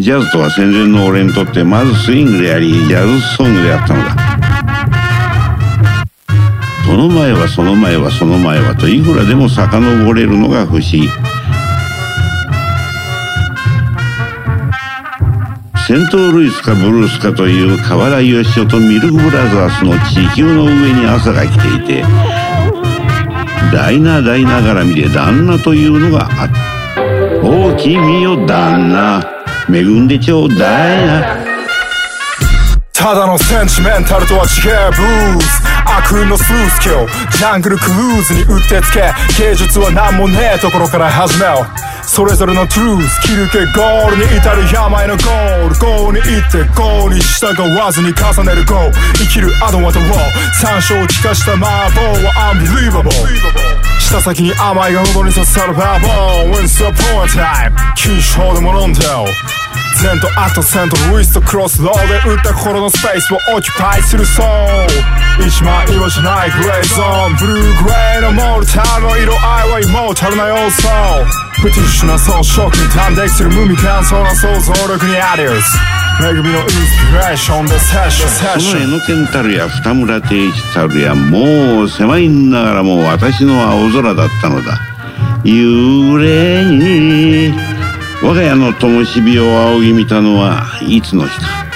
ジャズとは戦前の俺にとってまずスイングでありジャズソングであったのだ。その前はその前はその前はといくらでも遡れるのが不思議。セントルイスかブルースかという河田義雄とミルクブラザースの地球の上に朝が来ていてダイナダイナ絡みで旦那というのがあった。おお君よ旦那。恵んでちょうだいな。ただのセンチメンタルとは違うブルース。悪のスースキルジャングルクルーズにうってつけ芸術は何もねえところから始めよう。それぞれのトゥース切るけゴールに至る病のゴール。ゴールに行ってゴールに従わずに重ねるゴール。生きるアドワトウォー。山椒を効かした麻婆はアンビリーバボー舌先に甘いが喉に刺さるバーボー。Once upon a time 禁止法でも飲んでよ。前と後セントルイスとクロスローで打った頃のスペースをオキュパイするソウル一枚岩じゃないグレーゾーンブルーグレーのモルタルの色合いはイモータルな要素ブティッシュな装飾に端的する無味乾燥な想像力にアディオス恵みのインスピレーションでセッションこの江ノ県たるや二村定一たるやもう狭いながらも私の青空だったのだ。幽霊に我が家の灯火を仰ぎ見たのはいつの日か